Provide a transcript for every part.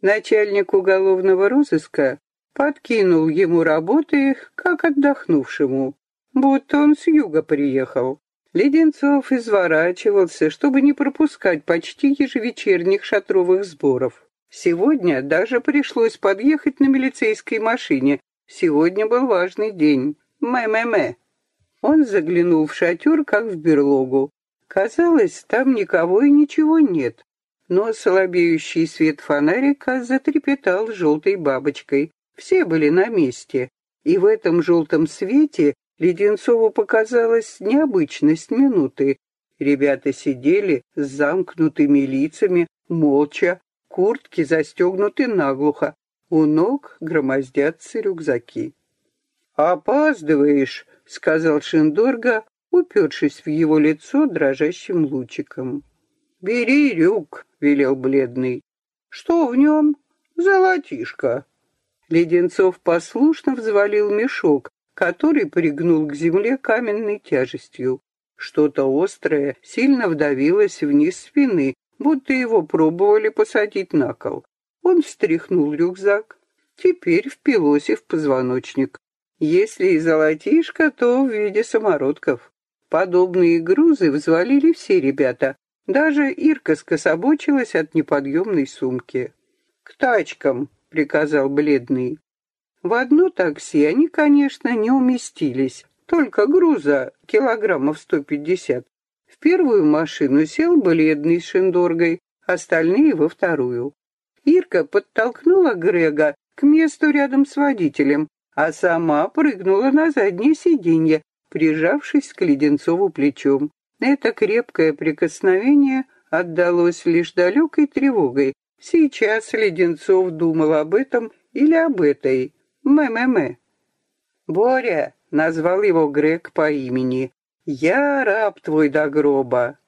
Начальник уголовного розыска подкинул ему работы, как отдохнувшему, будто он с юга приехал. Леденцов изворачивался, чтобы не пропускать почти ежевечерних шатровых сборов. Сегодня даже пришлось подъехать на милицейской машине. Сегодня был важный день. Мэ-мэ-мэ. Он заглянул в шатер, как в берлогу. Казалось, там никого и ничего нет. Но слабеющий свет фонарика затрепетал желтой бабочкой. Все были на месте. И в этом желтом свете Леденцову показалась необычность минуты. Ребята сидели с замкнутыми лицами, молча, куртки застегнуты наглухо, у ног громоздятся рюкзаки. «Опаздываешь», — сказал Шиндорга, упершись в его лицо дрожащим лучиком. «Бери рюк», — велел бледный. «Что в нем?» «Золотишко». Леденцов послушно взвалил мешок, который пригнул к земле каменной тяжестью. Что-то острое сильно вдавилось вниз спины, будто его пробовали посадить на кол. Он встряхнул рюкзак. Теперь впилось и в позвоночник. Если и золотишко, то в виде самородков. Подобные грузы взвалили все ребята. Даже Ирка скособочилась от неподъемной сумки. «К тачкам», — приказал бледный. В одно такси они, конечно, не уместились. Только груза килограммов сто пятьдесят. В первую машину сел бледный с Шиндоргой, остальные во вторую. Ирка подтолкнула Грега к месту рядом с водителем, а сама прыгнула на заднее сиденье, прижавшись к Леденцову плечом. Это крепкое прикосновение отдалось лишь далекой тревогой. Сейчас Леденцов думал об этом или об этой. Мэ-мэ-мэ. «Боря!» — назвал его Грег по имени. Я раб твой до гроба.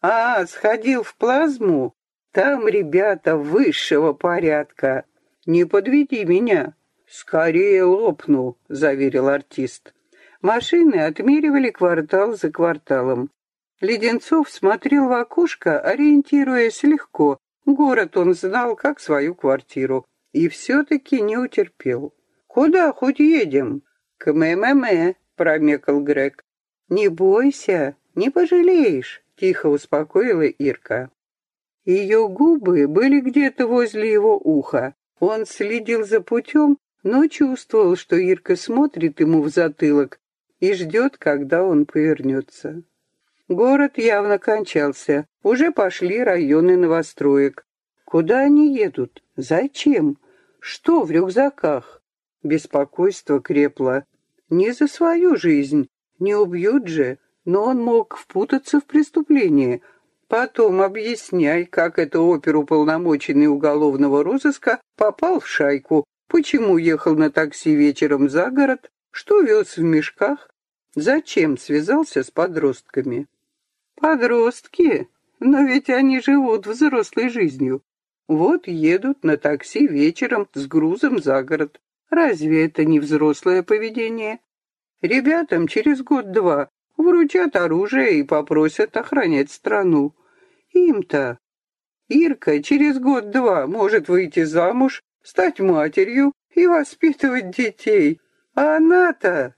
А, сходил в плазму? Там ребята высшего порядка. Не подведи меня. Скорее лопну, заверил артист. Машины отмеривали квартал за кварталом. Леденцов смотрел в окошко, ориентируясь легко. Город он знал, как свою квартиру. И все-таки не утерпел. «Куда хоть едем?» «К МММ», — промекал Грег. «Не бойся, не пожалеешь», — тихо успокоила Ирка. Ее губы были где-то возле его уха. Он следил за путем, но чувствовал, что Ирка смотрит ему в затылок и ждет, когда он повернется. Город явно кончался. Уже пошли районы новостроек. Куда они едут? Зачем? Что в рюкзаках? Беспокойство крепло. Не за свою жизнь, не убьют же, но он мог впутаться в преступление. Потом объясняй, как это оперуполномоченный уголовного розыска попал в шайку, почему ехал на такси вечером за город, что вез в мешках, зачем связался с подростками. Подростки? Но ведь они живут взрослой жизнью. Вот едут на такси вечером с грузом за город. Разве это не взрослое поведение? Ребятам через год-два вручат оружие и попросят охранять страну. Им-то. Ирка через год-два может выйти замуж, стать матерью и воспитывать детей. А она-то...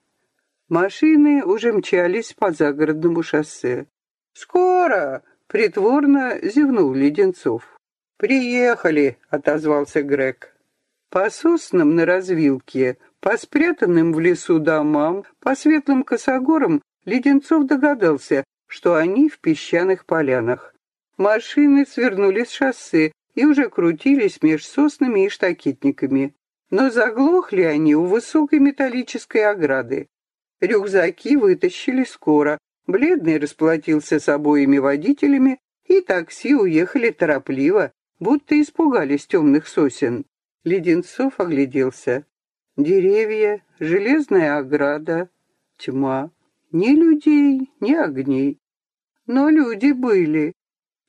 Машины уже мчались по загородному шоссе. «Скоро!» — притворно зевнул Леденцов. «Приехали!» — отозвался Грег. По соснам на развилке по спрятанным в лесу домам, по светлым косогорам Леденцов догадался, что они в песчаных полянах. Машины свернули с шоссе и уже крутились меж соснами и штакетниками. Но заглохли они у высокой металлической ограды. Рюкзаки вытащили скоро. Бледный расплатился с обоими водителями, и такси уехали торопливо, будто испугались темных сосен. Леденцов огляделся. Деревья, железная ограда, тьма. Ни людей, ни огней. Но люди были.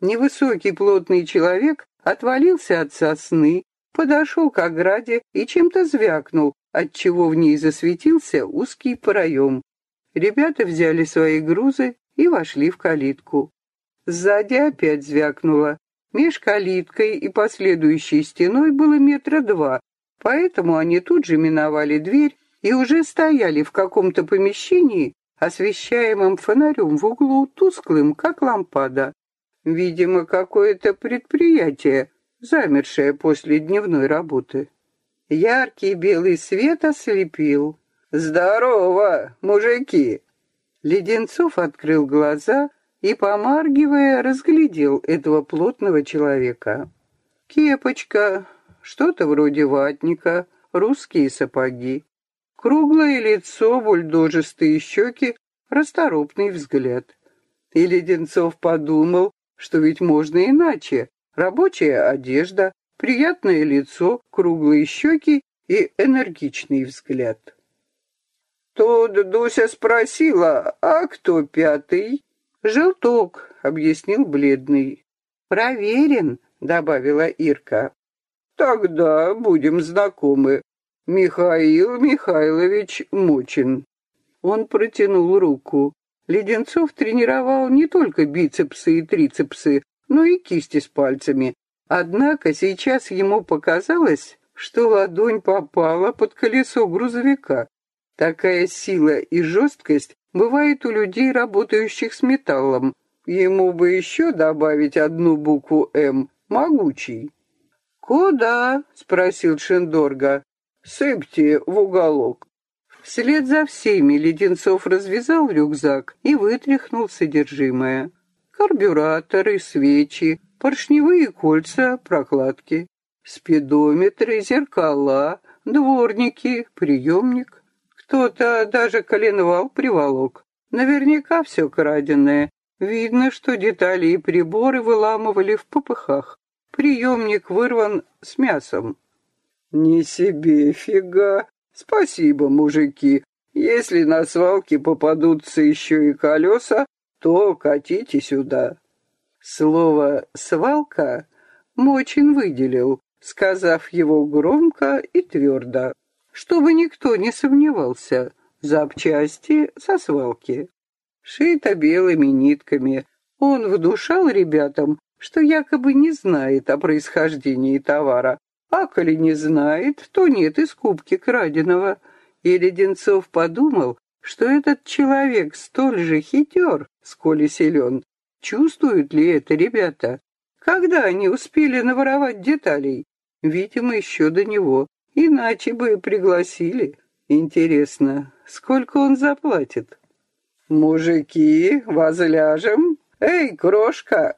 Невысокий плотный человек отвалился от сосны, подошел к ограде и чем-то звякнул, отчего в ней засветился узкий проем. Ребята взяли свои грузы и вошли в калитку. Сзади опять звякнуло. Меж калиткой и последующей стеной было метра два, поэтому они тут же миновали дверь и уже стояли в каком-то помещении, освещаемом фонарем в углу, тусклым, как лампада. Видимо, какое-то предприятие, замершее после дневной работы. Яркий белый свет ослепил. «Здорово, мужики!» Леденцов открыл глаза и, помаргивая, разглядел этого плотного человека. Кепочка, что-то вроде ватника, русские сапоги. Круглое лицо, бульдожистые щеки, расторопный взгляд. И Леденцов подумал, что ведь можно иначе. Рабочая одежда, приятное лицо, круглые щеки и энергичный взгляд. Тут Дуся спросила, а кто пятый? Желток, объяснил бледный. Проверен, добавила Ирка. Тогда будем знакомы. Михаил Михайлович Мочин. Он протянул руку. Леденцов тренировал не только бицепсы и трицепсы, но и кисти с пальцами. Однако сейчас ему показалось, что ладонь попала под колесо грузовика. Такая сила и жесткость бывает у людей, работающих с металлом. Ему бы еще добавить одну букву «М» — могучий. «Куда?» — спросил Шендорга. «Сыпьте в уголок». Вслед за всеми Леденцов развязал рюкзак и вытряхнул содержимое. Карбюраторы, свечи, поршневые кольца, прокладки, спидометры, зеркала, дворники, приемник. Кто-то даже коленвал приволок. Наверняка все краденое. Видно, что детали и приборы выламывали в попыхах. Приемник вырван с мясом. «Не себе фига. Спасибо, мужики. Если на свалке попадутся еще и колеса, то катите сюда». Слово «свалка» Мочин выделил, сказав его громко и твердо, чтобы никто не сомневался. Запчасти со свалки. Шито белыми нитками. Он внушал ребятам, что якобы не знает о происхождении товара, а коли не знает, то нет и скупки краденого. И Леденцов подумал, что этот человек столь же хитер, сколь и силен. Чувствуют ли это ребята? Когда они успели наворовать деталей? Видимо, еще до него. Иначе бы пригласили. Интересно, сколько он заплатит? «Мужики, возляжем? Эй, крошка,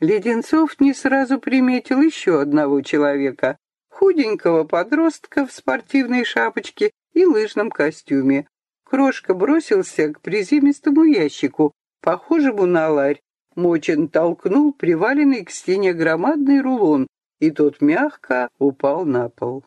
Леденцов не сразу приметил еще одного человека, худенького подростка в спортивной шапочке и лыжном костюме. Крошка бросился к приземистому ящику, похожему на ларь. Мочин толкнул приваленный к стене громадный рулон, и тот мягко упал на пол.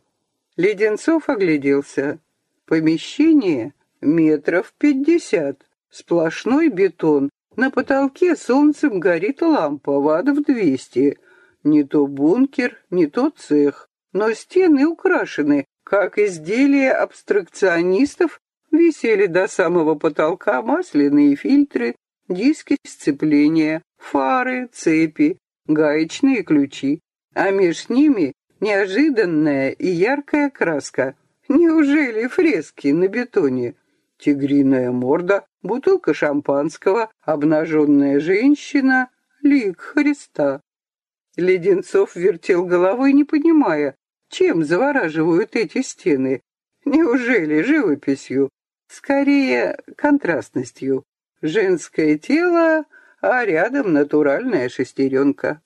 Леденцов огляделся. Помещение метров пятьдесят, сплошной бетон, на потолке солнцем горит лампа, ватт в двести. Не то бункер, не то цех, но стены украшены, как изделия абстракционистов, висели до самого потолка масляные фильтры, диски сцепления, фары, цепи, гаечные ключи, а меж ними неожиданная и яркая краска. Неужели фрески на бетоне? Тигриная морда, бутылка шампанского, обнаженная женщина, лик Христа. Леденцов вертел головой, не понимая, чем завораживают эти стены. Неужели живописью? Скорее, контрастностью. Женское тело, а рядом натуральная шестеренка.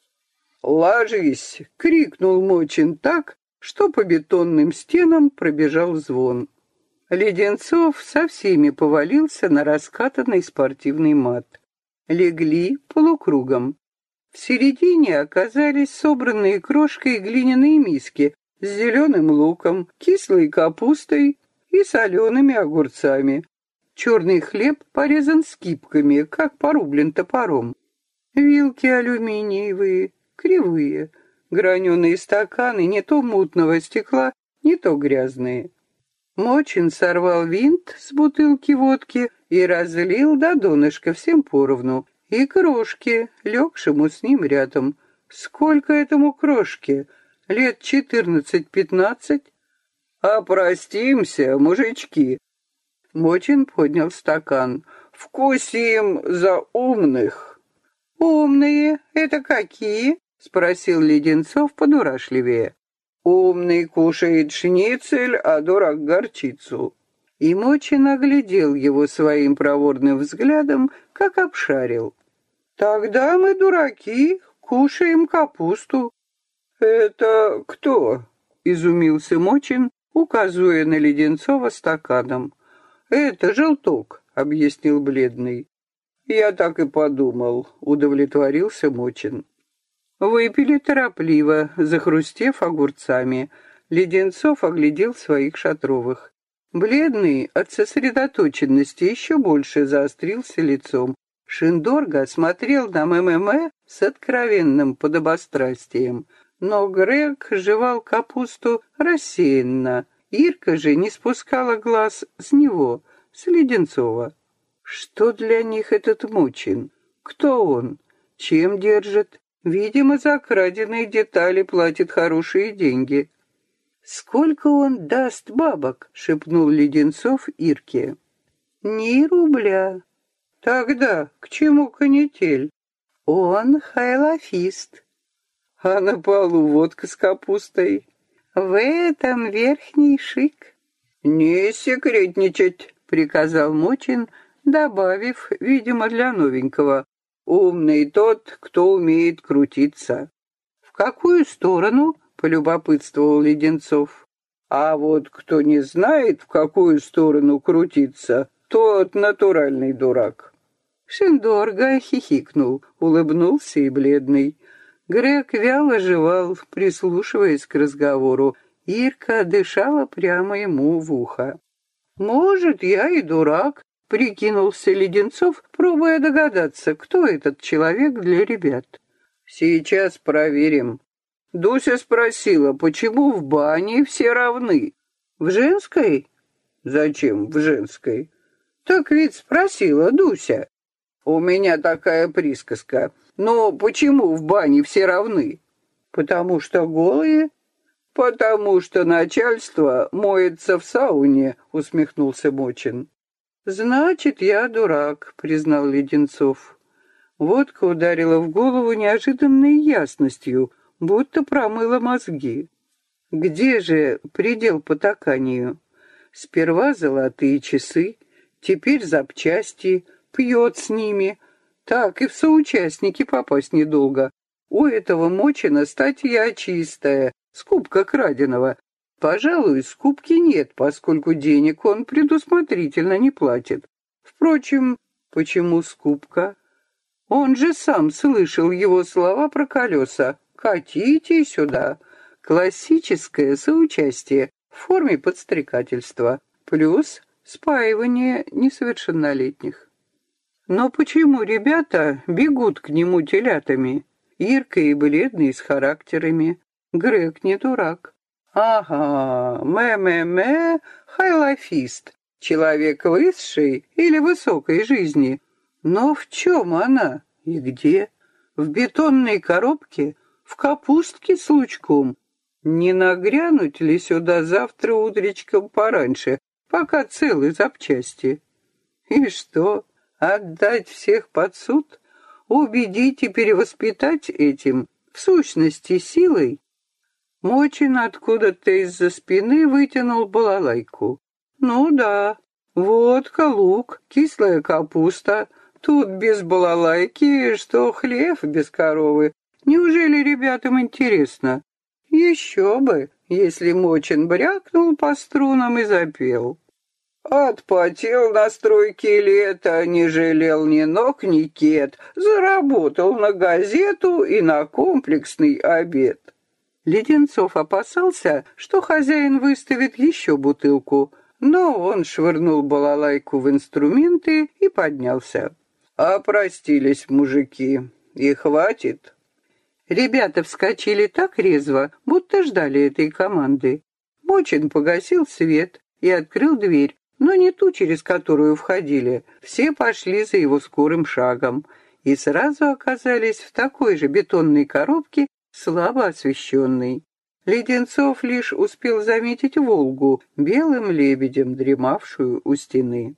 «Ложись!» — крикнул Мочин так, что по бетонным стенам пробежал звон. Леденцов со всеми повалился на раскатанный спортивный мат. Легли полукругом. В середине оказались собранные крошкой глиняные миски с зеленым луком, кислой капустой и солеными огурцами. Черный хлеб порезан скипками, как порублен топором. Вилки алюминиевые, кривые, граненые стаканы не то мутного стекла, не то грязные. Мочин сорвал винт с бутылки водки и разлил до донышка всем поровну, и крошки, легшему с ним рядом. Сколько этому крошке? Лет четырнадцать-пятнадцать? Опростимся, мужички. Мочин поднял стакан. Вкусим за умных. Умные? Это какие? Спросил Леденцов подурашливее. Умный кушает шницель, а дурак горчицу. И Мочин оглядел его своим проворным взглядом, как обшарил. «Тогда мы дураки, кушаем капусту». «Это кто?» — изумился Мочин, указывая на Леденцова стаканом. «Это желток», — объяснил бледный. «Я так и подумал», — удовлетворился Мочин. Выпили торопливо, захрустев огурцами. Леденцов оглядел своих шатровых. Бледный от сосредоточенности еще больше заострился лицом. Шиндорга смотрел на МММ с откровенным подобострастием, но Грег жевал капусту рассеянно. Ирка же не спускала глаз с него, с Леденцова. Что для них этот Мучин? Кто он? Чем держит? Видимо, за краденые детали платит хорошие деньги. «Сколько он даст бабок?» — шепнул Леденцов Ирке. «Ни рубля». «Тогда к чему канитель?» «Он хайлофист». «А на полу водка с капустой?» «В этом верхний шик». «Не секретничать», — приказал Мочин, добавив, видимо, для новенького. «Умный тот, кто умеет крутиться». «В какую сторону?» — полюбопытствовал Леденцов. «А вот кто не знает, в какую сторону крутиться, тот натуральный дурак». Шиндорга хихикнул, улыбнулся и бледный. Грег вяло жевал, прислушиваясь к разговору. Ирка дышала прямо ему в ухо. «Может, я и дурак», — прикинулся Леденцов, пробуя догадаться, кто этот человек для ребят. «Сейчас проверим», Дуся спросила, почему в бане все равны? В женской? Зачем в женской? Так ведь спросила Дуся. У меня такая присказка. Но почему в бане все равны? Потому что голые? Потому что начальство моется в сауне, усмехнулся Мочин. Значит, я дурак, признал Леденцов. Водка ударила в голову неожиданной ясностью, будто промыла мозги. Где же предел потаканию? Сперва золотые часы, теперь запчасти, пьет с ними. Так и в соучастники попасть недолго. У этого Мочина статья чистая, скупка краденого. Пожалуй, скупки нет, поскольку денег он предусмотрительно не платит. Впрочем, почему скупка? Он же сам слышал его слова про колеса. Катите сюда. Классическое соучастие в форме подстрекательства плюс спаивание несовершеннолетних. Но почему ребята бегут к нему телятами? Ирка и бледный с характерами. Грег не дурак. Ага, мэ-мэ-мэ, хайлофист. Человек высшей или высокой жизни. Но в чем она и где? В бетонной коробке – в капустке с лучком. Не нагрянуть ли сюда завтра утречком пораньше, пока целы запчасти? И что, отдать всех под суд? Убедить и перевоспитать этим, в сущности, силой? Мочин откуда-то из-за спины вытянул балалайку. Ну да, водка, лук, кислая капуста. Тут без балалайки, что хлеб без коровы, Неужели ребятам интересно? Еще бы, если Мочин брякнул по струнам и запел. Отпотел на стройке лето, не жалел ни ног, ни кет, заработал на газету и на комплексный обед. Леденцов опасался, что хозяин выставит еще бутылку, но он швырнул балалайку в инструменты и поднялся. Опростились мужики, и хватит. Ребята вскочили так резво, будто ждали этой команды. Мочин погасил свет и открыл дверь, но не ту, через которую входили. Все пошли за его скорым шагом. и сразу оказались в такой же бетонной коробке, слабо освещенной. Леденцов лишь успел заметить Волгу, белым лебедем, дремавшую у стены.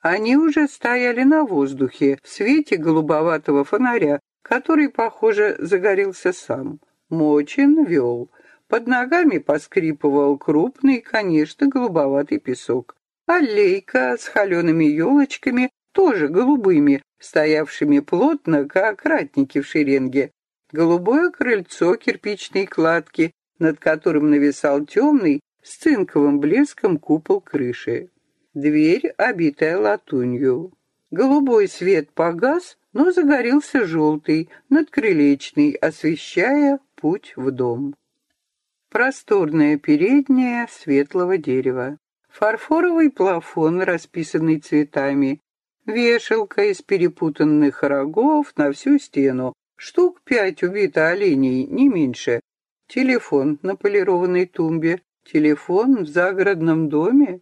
Они уже стояли на воздухе, в свете голубоватого фонаря, который, похоже, загорелся сам. Мочин вел. Под ногами поскрипывал крупный, конечно, голубоватый песок. Аллейка с холеными елочками, тоже голубыми, стоявшими плотно, как ратники в шеренге. Голубое крыльцо кирпичной кладки, над которым нависал темный, с цинковым блеском купол крыши. Дверь, обитая латунью. Голубой свет погас, но загорелся желтый, надкрылечный, освещая путь в дом. Просторная передняя светлого дерева. Фарфоровый плафон, расписанный цветами. Вешалка из перепутанных рогов на всю стену. Штук пять убито оленей, не меньше. Телефон на полированной тумбе. Телефон в загородном доме.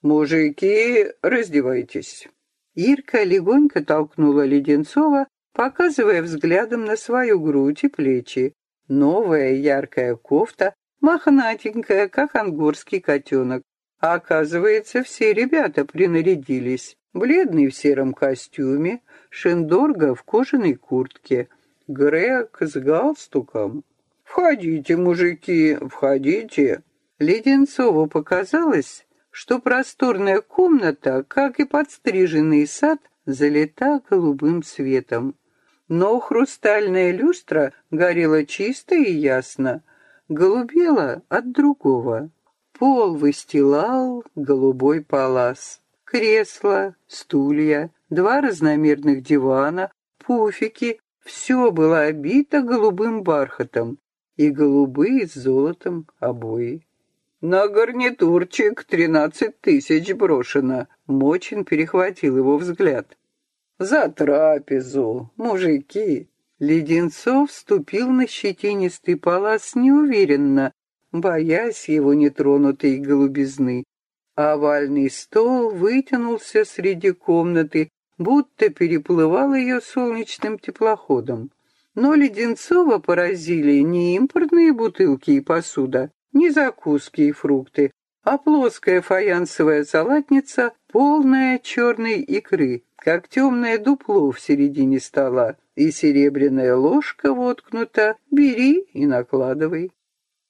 «Мужики, раздевайтесь». Ирка легонько толкнула Леденцова, показывая взглядом на свою грудь и плечи. Новая яркая кофта, мохнатенькая, как ангорский котенок. А оказывается, все ребята принарядились. Бледный в сером костюме, Шендорга в кожаной куртке, Грег с галстуком. «Входите, мужики, входите!» Леденцову показалось, что просторная комната, как и подстриженный сад, залита голубым светом. Но хрустальная люстра горела чисто и ясно, голубела от другого. Пол выстилал голубой палас. Кресла, стулья, два разномерных дивана, пуфики — все было обито голубым бархатом и голубые с золотом обои. «На гарнитурчик тринадцать тысяч брошено», — Мочин перехватил его взгляд. «За трапезу, мужики!» Леденцов вступил на щетинистый палас неуверенно, боясь его нетронутой голубизны. Овальный стол вытянулся среди комнаты, будто переплывал ее солнечным теплоходом. Но Леденцова поразили не импортные бутылки и посуда, не закуски и фрукты, а плоская фаянсовая салатница, полная черной икры, как темное дупло в середине стола, и серебряная ложка воткнута, бери и накладывай.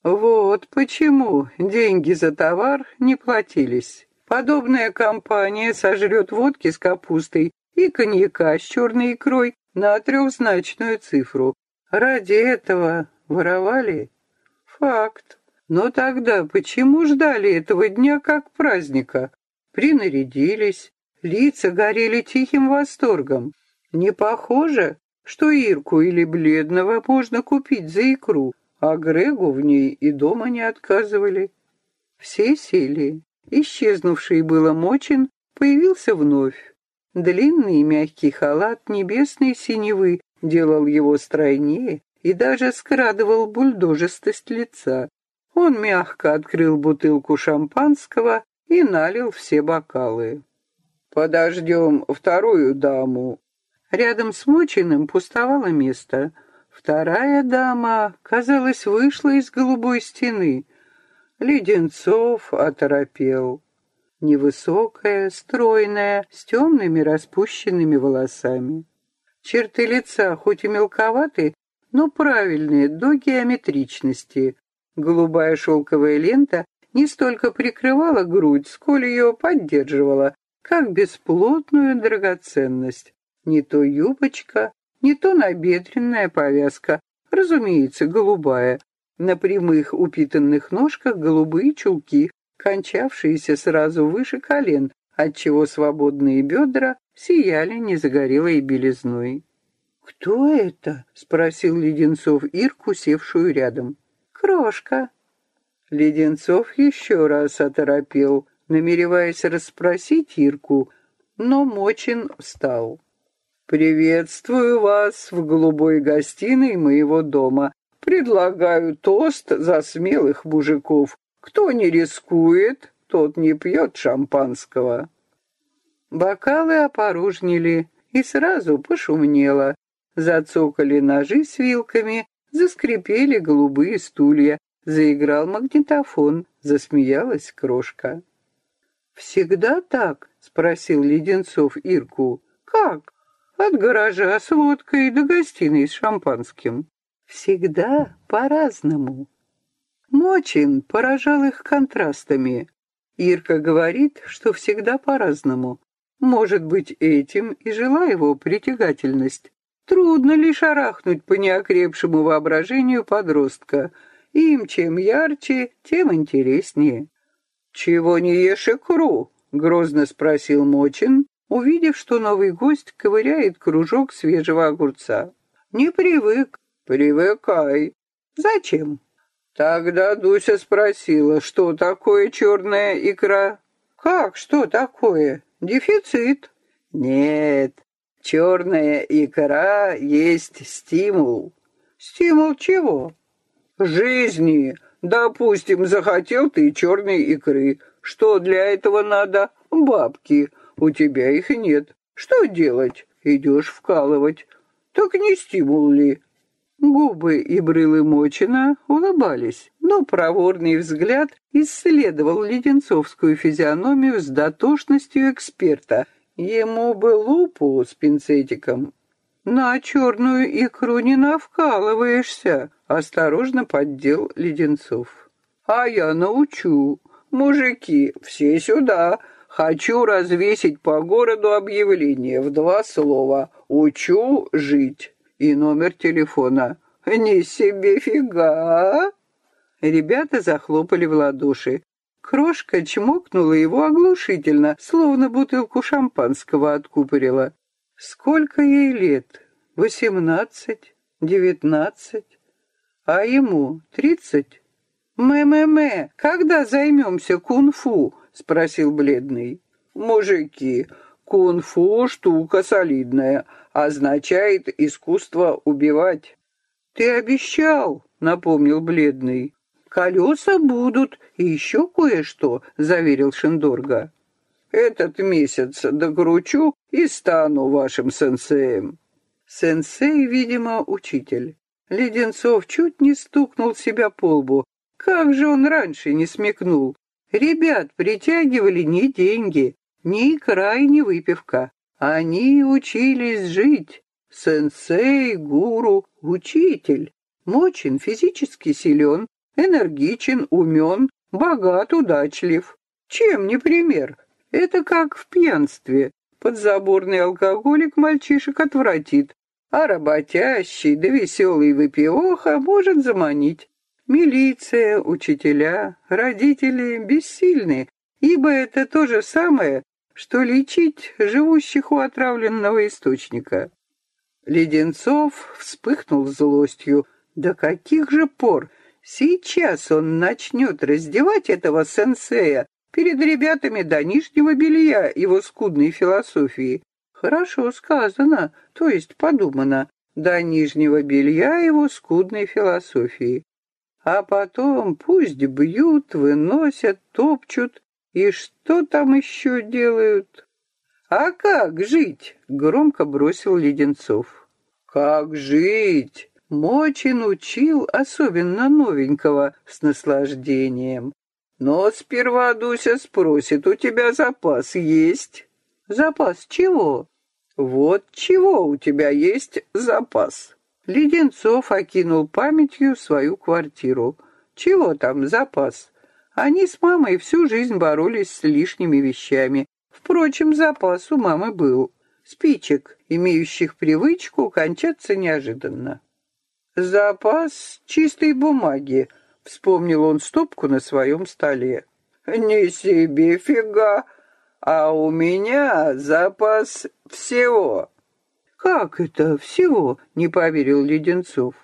Вот почему деньги за товар не платились. Подобная компания сожрет водки с капустой и коньяка с черной икрой на трехзначную цифру. Ради этого воровали? Факт. Но тогда почему ждали этого дня как праздника? Принарядились, лица горели тихим восторгом. Не похоже, что Ирку или Бледного можно купить за икру, а Грегу в ней и дома не отказывали. Все сели. Исчезнувший было Мочин появился вновь. Длинный мягкий халат небесной синевы делал его стройнее и даже скрадывал бульдожистость лица. Он мягко открыл бутылку шампанского и налил все бокалы. «Подождем вторую даму». Рядом с Мочиным пустовало место. Вторая дама, казалось, вышла из голубой стены. Леденцов оторопел. Невысокая, стройная, с темными распущенными волосами. Черты лица хоть и мелковаты, но правильные до геометричности. Голубая шелковая лента не столько прикрывала грудь, сколь ее поддерживала, как бесплотную драгоценность. Не то юбочка, не то набедренная повязка, разумеется, голубая. На прямых упитанных ножках голубые чулки, кончавшиеся сразу выше колен, отчего свободные бедра сияли незагорелой белизной. «Кто это?» — спросил Леденцов Ирку, севшую рядом. Крошка. Леденцов еще раз оторопел, намереваясь расспросить Ирку, но Мочин встал. «Приветствую вас в голубой гостиной моего дома. Предлагаю тост за смелых мужиков. Кто не рискует, тот не пьет шампанского». Бокалы опорожнили, и сразу пошумнело. Зацокали ножи с вилками, заскрипели голубые стулья, заиграл магнитофон, засмеялась крошка. «Всегда так?» — спросил Леденцов Ирку. «Как?» «От гаража с водкой до гостиной с шампанским». «Всегда по-разному». Мочин поражал их контрастами. Ирка говорит, что всегда по-разному. Может быть, этим и жила его притягательность. Трудно лишь арахнуть по неокрепшему воображению подростка. Им чем ярче, тем интереснее. «Чего не ешь икру?» — грозно спросил Мочин, увидев, что новый гость ковыряет кружок свежего огурца. «Не привык». «Привыкай». «Зачем?» Тогда Дуся спросила, что такое черная икра. «Как, что такое? Дефицит?» «Нет, черная икра есть стимул». «Стимул чего?» «Жизни. Допустим, захотел ты черной икры. Что для этого надо? Бабки. У тебя их нет. Что делать? Идешь вкалывать. Так не стимул ли?» Губы и брылы Мочина улыбались, но проворный взгляд исследовал леденцовскую физиономию с дотошностью эксперта. Ему бы лупу с пинцетиком. «На черную икру не навкалываешься», — осторожно поддел Леденцов. «А я научу. Мужики, все сюда. Хочу развесить по городу объявление в два слова. Учу жить» и номер телефона. «Ни себе фига!» Ребята захлопали в ладоши. Крошка чмокнула его оглушительно, словно бутылку шампанского откупорила. Сколько ей лет? Восемнадцать? Девятнадцать? А ему тридцать? «Мэ-мэ-мэ, когда займемся кунг-фу?» — спросил бледный. «Мужики, кунг-фу штука солидная, означает искусство убивать. Ты обещал, напомнил бледный. Колеса будут и еще кое-что, заверил Шендорга. Этот месяц докручу и стану вашим сенсеем. Сенсей, видимо, учитель. Леденцов чуть не стукнул себя по лбу. Как же он раньше не смекнул? Ребят притягивали не деньги, ни икра и ни выпивка. Они учились жить. Сенсей, гуру, учитель. Мочин физически силен, энергичен, умен, богат, удачлив. Чем не пример? Это как в пьянстве. Подзаборный алкоголик мальчишек отвратит, а работящий да веселый выпивоха может заманить. Милиция, учителя, родители бессильны, ибо это то же самое, что лечить живущих у отравленного источника. Леденцов вспыхнул злостью. До каких же пор? Сейчас он начнет раздевать этого сенсея перед ребятами до нижнего белья его скудной философии. Хорошо сказано, то есть подумано, до нижнего белья его скудной философии. А потом пусть бьют, выносят, топчут, и что там еще делают? А как жить? Громко бросил Леденцов. Как жить? Мочин учил особенно новенького с наслаждением. Но сперва Дуся спросит, у тебя запас есть? Запас чего? Вот чего у тебя есть запас? Леденцов окинул памятью свою квартиру. Чего там запас? Они с мамой всю жизнь боролись с лишними вещами. Впрочем, запас у мамы был. Спичек, имеющих привычку кончаться неожиданно. «Запас чистой бумаги», — вспомнил он стопку на своем столе. «Не себе фига, а у меня запас всего». «Как это всего?» — не поверил Леденцов.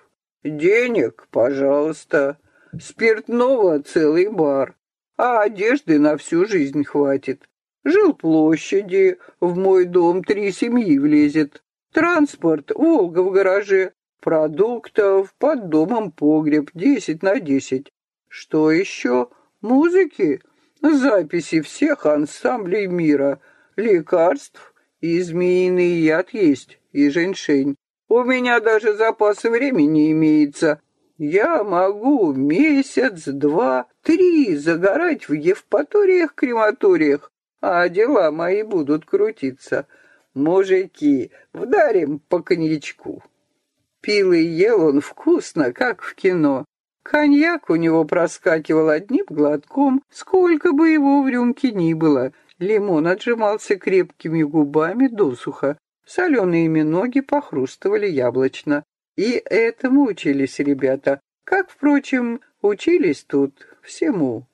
«Денег, пожалуйста, Спиртного целый бар, а одежды на всю жизнь хватит. Жил площади, в мой дом три семьи влезет. Транспорт, Волга в гараже, продуктов, под домом погреб, десять на десять. Что еще? Музыки? Записи всех ансамблей мира, лекарств И яд есть, и женьшень. У меня даже запас времени имеется. Я могу месяц, два, три загорать в Евпаториях-крематориях, а дела мои будут крутиться. Мужики, вдарим по коньячку. Пил и ел он вкусно, как в кино. Коньяк у него проскакивал одним глотком, сколько бы его в рюмке ни было. Лимон отжимался крепкими губами досуха. Соленые ноги похрустывали яблочно. И этому учились ребята, как, впрочем, учились тут всему.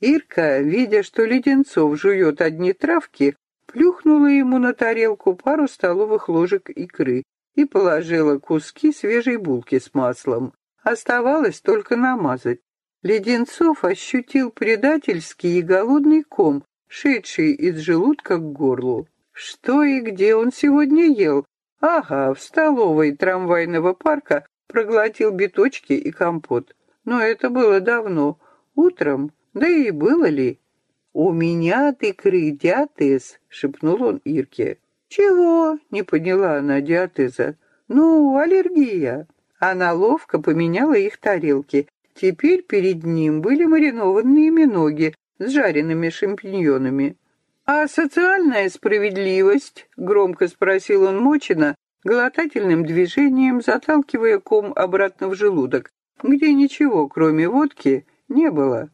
Ирка, видя, что Леденцов жует одни травки, плюхнула ему на тарелку пару столовых ложек икры и положила куски свежей булки с маслом. Оставалось только намазать. Леденцов ощутил предательский и голодный ком, шедший из желудка к горлу. Что и где он сегодня ел? Ага, в столовой трамвайного парка проглотил биточки и компот. Но это было давно, утром, да и было ли? «У меня ты икры диатез», — шепнул он Ирке. «Чего?» — не поняла она диатеза. «Ну, аллергия». Она ловко поменяла их тарелки. Теперь перед ним были маринованные миноги с жареными шампиньонами. «А социальная справедливость?» — громко спросил он Мочина, глотательным движением заталкивая ком обратно в желудок, где ничего, кроме водки, не было.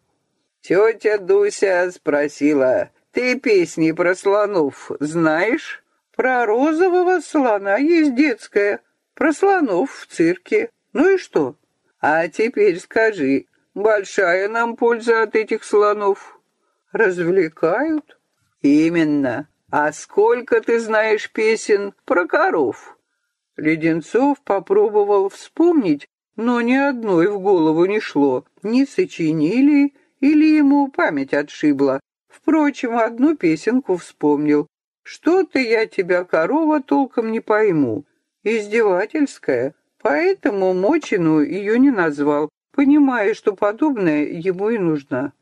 Тетя Дуся спросила, «Ты песни про слонов знаешь?» «Про розового слона есть детская, про слонов в цирке. Ну и что?» «А теперь скажи, большая нам польза от этих слонов?» «Развлекают?» «Именно. А сколько ты знаешь песен про коров?» Леденцов попробовал вспомнить, но ни одной в голову не шло. Не сочинили, или ему память отшибла. Впрочем, одну песенку вспомнил. «Что-то я тебя, корова, толком не пойму». Издевательская. Поэтому Мочину ее не назвал, понимая, что подобное ему и нужна.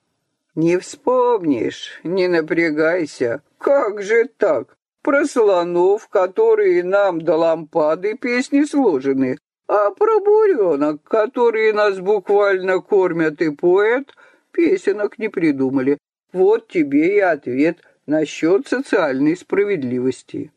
«Не вспомнишь, не напрягайся. Как же так? Про слонов, которые нам до лампады песни сложены, а про буренок, которые нас буквально кормят и поят, песенок не придумали. Вот тебе и ответ насчет социальной справедливости.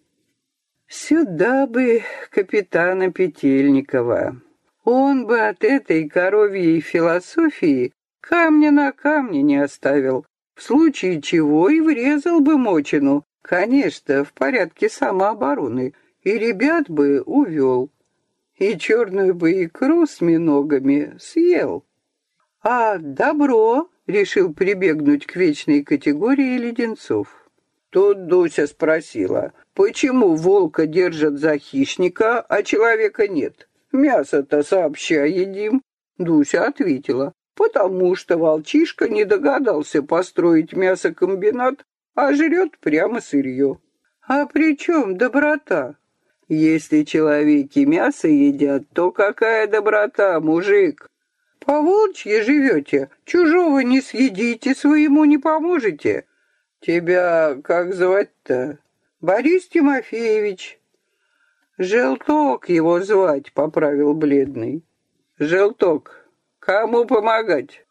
Сюда бы капитана Петельникова. Он бы от этой коровьей философии камня на камне не оставил, в случае чего и врезал бы Мочину, конечно, в порядке самообороны, и ребят бы увел, и черную бы икру с миногами съел. А добро решил прибегнуть к вечной категории леденцов. Тут Дуся спросила, почему волка держат за хищника, а человека нет? Мясо-то сообща едим. Дуся ответила, потому что волчишка не догадался построить мясокомбинат, а жрет прямо сырье. А при чем доброта? Если человеки мясо едят, то какая доброта, мужик? По волчьи живете, чужого не съедите, своему не поможете. Тебя как звать-то? Борис Тимофеевич. Желток его звать, поправил бледный. Желток, кому помогать?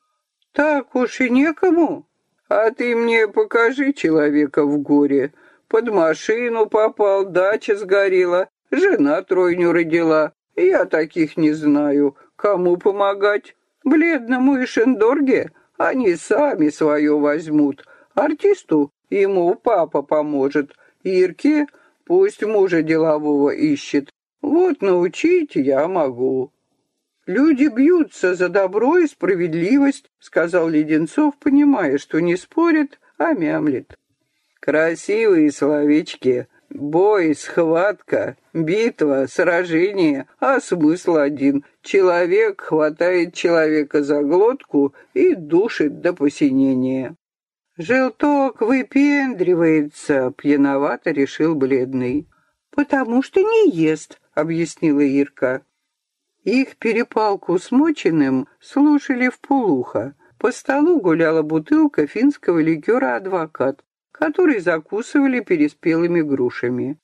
Так уж и некому. А ты мне покажи человека в горе. Под машину попал, дача сгорела, жена тройню родила. Я таких не знаю. Кому помогать? Бледному и Шендорге они сами свое возьмут. Артисту ему папа поможет. Ирке пусть мужа делового ищет. Вот научить я могу. Люди бьются за добро и справедливость, сказал Леденцов, понимая, что не спорит, а мямлет. Красивые словечки, Бой, схватка, битва, сражение, а смысл один. Человек хватает человека за глотку и душит до посинения. «Желток выпендривается», — пьяновато решил бледный. «Потому что не ест», — объяснила Ирка. Их перепалку с Мочиным слушали в полухо. По столу гуляла бутылка финского ликера «Адвокат». который закусывали переспелыми грушами.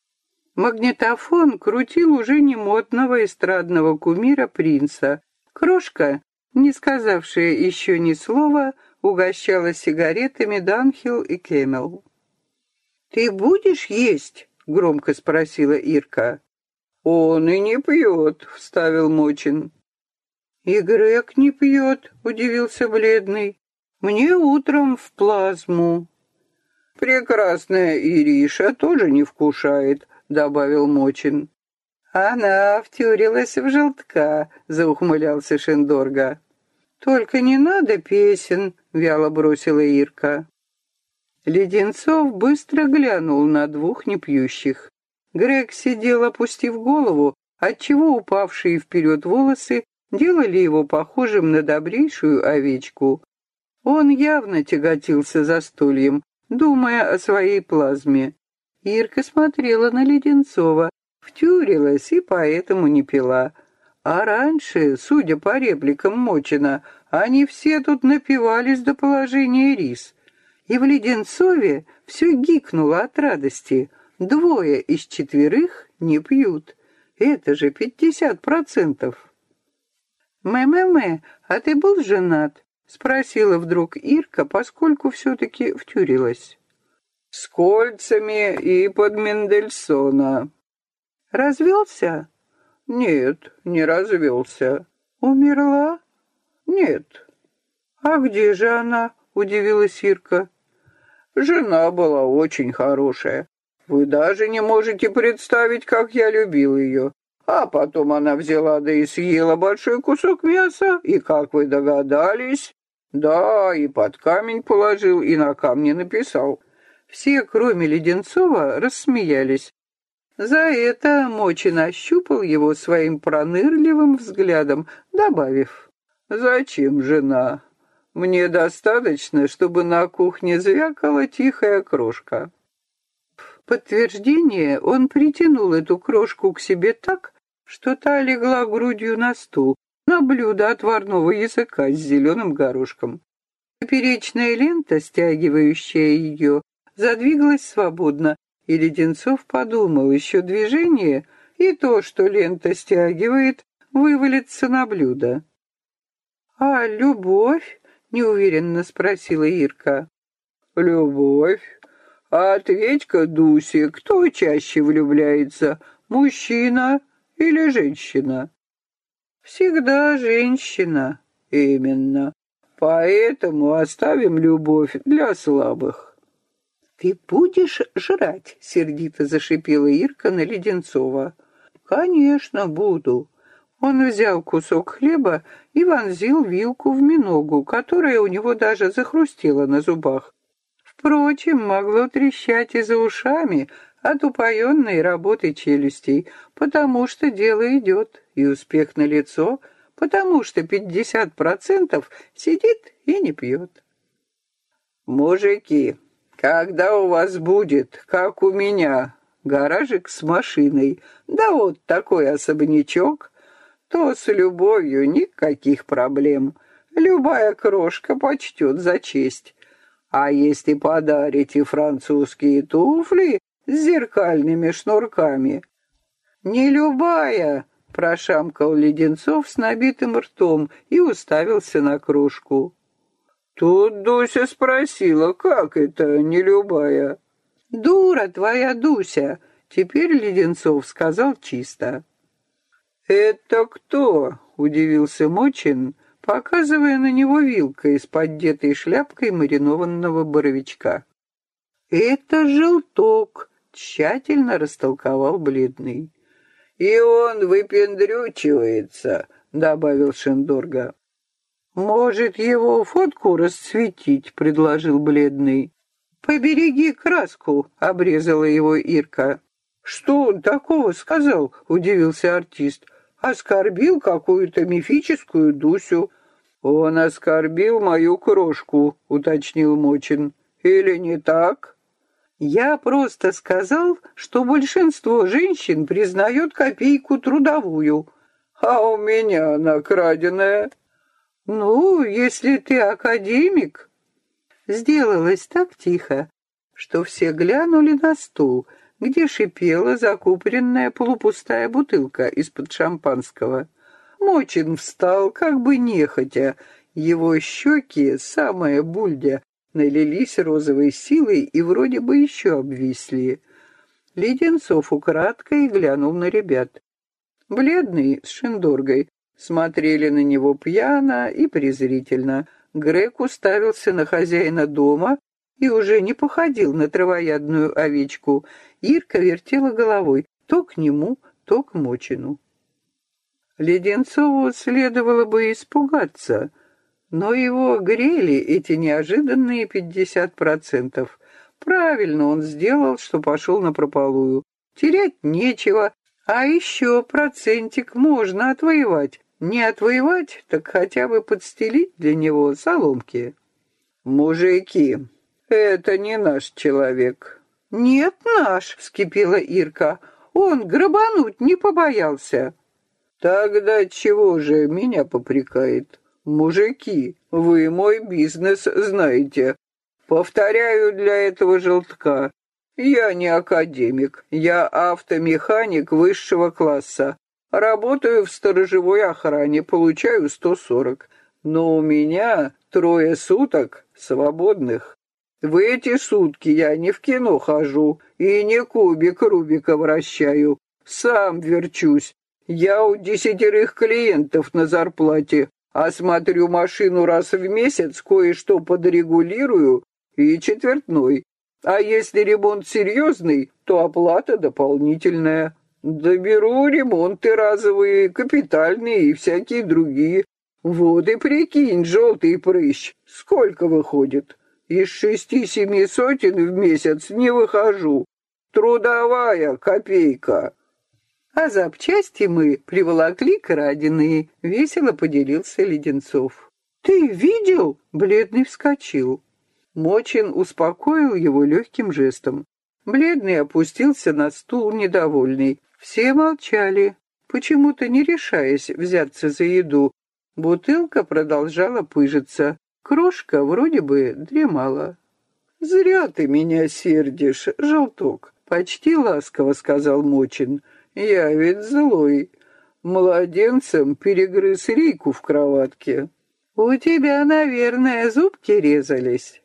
Магнитофон крутил уже не модного эстрадного кумира принца. Крошка, не сказавшая еще ни слова, угощала сигаретами Данхил и Кемел. «Ты будешь есть?» — громко спросила Ирка. «Он и не пьет», — вставил Мочин. «И Грег не пьет», — удивился бледный. «Мне утром в плазму». «Прекрасная Ириша тоже не вкушает», — добавил Мочин. «Она втюрилась в желтка», — заухмылялся Шендорга. «Только не надо песен», — вяло бросила Ирка. Леденцов быстро глянул на двух непьющих. Грег сидел, опустив голову, отчего упавшие вперед волосы делали его похожим на добрейшую овечку. Он явно тяготился за стульем, думая о своей плазме. Ирка смотрела на Леденцова, втюрилась и поэтому не пила. А раньше, судя по репликам Мочина, они все тут напивались до положения рис. И в Леденцове все гикнуло от радости. Двое из четверых не пьют. Это же пятьдесят процентов. «Мэ-мэ-мэ, а ты был женат?» — спросила вдруг Ирка, поскольку все-таки втюрилась. «С кольцами и под Мендельсона». «Развелся?» «Нет, не развелся». «Умерла?» «Нет». «А где же она?» — удивилась Ирка. «Жена была очень хорошая. Вы даже не можете представить, как я любил ее. А потом она взяла да и съела большой кусок мяса, и, как вы догадались, да, и под камень положил, и на камне написал. Все, кроме Леденцова, рассмеялись. За это Мочин ощупал его своим пронырливым взглядом, добавив, «Зачем жена? Мне достаточно, чтобы на кухне звякала тихая крошка». Подтверждение он притянул эту крошку к себе так, что та легла грудью на стул, на блюдо отварного языка с зеленым горошком. Поперечная лента, стягивающая ее, задвигалась свободно, и Леденцов подумал, еще движение, и то, что лента стягивает, вывалится на блюдо. «А любовь?» — неуверенно спросила Ирка. «Любовь? А ответь-ка, Дусе, кто чаще влюбляется, мужчина или женщина? Всегда женщина, именно. Поэтому оставим любовь для слабых. Ты будешь жрать, сердито зашипела Ирка на Леденцова. Конечно, буду. Он взял кусок хлеба и вонзил вилку в миногу, которая у него даже захрустела на зубах. Впрочем, могло трещать и за ушами, от упоенной работы челюстей, потому что дело идет, и успех на лицо, потому что пятьдесят процентов сидит и не пьет. «Мужики, когда у вас будет, как у меня, гаражик с машиной, да вот такой особнячок, то с любовью никаких проблем. Любая крошка почтет за честь. А если подарите французские туфли, с зеркальными шнурками. «Не любая!» — прошамкал Леденцов с набитым ртом и уставился на кружку. Тут Дуся спросила, как это не любая? «Дура твоя Дуся!» — теперь Леденцов сказал чисто. «Это кто?» — удивился Мочин, показывая на него вилкой с поддетой шляпкой маринованного боровичка. «Это желток», тщательно растолковал бледный. «И он выпендрючивается», — добавил Шендорга. «Может, его фотку расцветить?» — предложил бледный. «Побереги краску», — обрезала его Ирка. «Что он такого сказал?» — удивился артист. «Оскорбил какую-то мифическую Дусю». «Он оскорбил мою крошку», — уточнил Мочин. «Или не так?» Я просто сказал, что большинство женщин признает копейку трудовую, а у меня она краденая. Ну, если ты академик. Сделалось так тихо, что все глянули на стул, где шипела закупоренная полупустая бутылка из-под шампанского. Мочин встал, как бы нехотя. Его щеки, самая бульдя, налились розовой силой и вроде бы еще обвисли. Леденцов украдкой глянул на ребят. Бледный, с шиндоргой, смотрели на него пьяно и презрительно. Грег уставился на хозяина дома и уже не походил на травоядную овечку. Ирка вертела головой то к нему, то к Мочину. Леденцову следовало бы испугаться, но его грели эти неожиданные пятьдесят процентов. Правильно он сделал, что пошел на прополую. Терять нечего, а еще процентик можно отвоевать. Не отвоевать, так хотя бы подстелить для него соломки. «Мужики, это не наш человек». «Нет, наш», — вскипела Ирка. «Он грабануть не побоялся». «Тогда чего же меня попрекает? Мужики, вы мой бизнес знаете. Повторяю для этого желтка. Я не академик, я автомеханик высшего класса. Работаю в сторожевой охране, получаю 140. Но у меня трое суток свободных. В эти сутки я не в кино хожу и не кубик Рубика вращаю. Сам верчусь. Я у десятерых клиентов на зарплате. Осмотрю машину раз в месяц, кое-что подрегулирую и четвертной. А если ремонт серьезный, то оплата дополнительная. Доберу ремонты разовые, капитальные и всякие другие. Вот и прикинь, желтый прыщ, сколько выходит? Из шести-семи сотен в месяц не выхожу. Трудовая копейка. А запчасти мы приволокли краденые, весело поделился Леденцов. Ты видел? Бледный вскочил. Мочин успокоил его легким жестом. Бледный опустился на стул недовольный. Все молчали, почему-то не решаясь взяться за еду. Бутылка продолжала пыжиться. Крошка вроде бы дремала. «Зря ты меня сердишь, желток», — почти ласково сказал Мочин. Я ведь злой. Младенцем перегрыз рейку в кроватке. У тебя, наверное, зубки резались.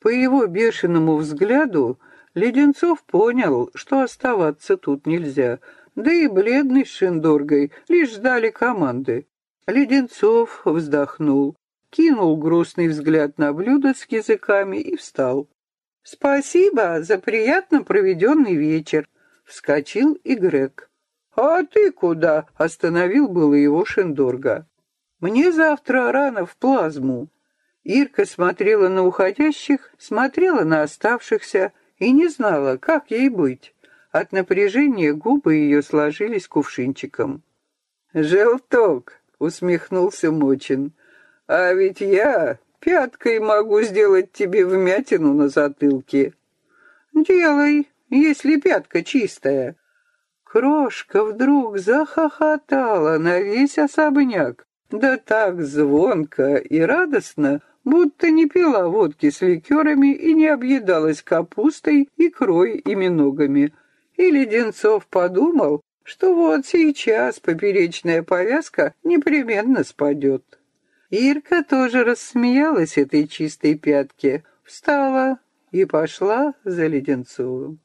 По его бешеному взгляду Леденцов понял, что оставаться тут нельзя, да и бледный с Шендоргой лишь ждали команды. Леденцов вздохнул, кинул грустный взгляд на блюдо с языками и встал. «Спасибо за приятно проведенный вечер», Вскочил и Грег. «А ты куда?» — остановил было его Шендорга. «Мне завтра рано в плазму». Ирка смотрела на уходящих, смотрела на оставшихся и не знала, как ей быть. От напряжения губы ее сложились кувшинчиком. «Желток!» — усмехнулся Мочин. «А ведь я пяткой могу сделать тебе вмятину на затылке». «Делай!» Если пятка чистая. Крошка вдруг захохотала на весь особняк, да так звонко и радостно, будто не пила водки с ликерами и не объедалась капустой, икрой и миногами. И Леденцов подумал, что вот сейчас поперечная повязка непременно спадет. Ирка тоже рассмеялась этой чистой пятке, встала и пошла за Леденцовым.